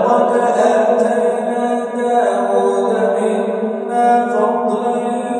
ولقد آتينا داود منا فضلا.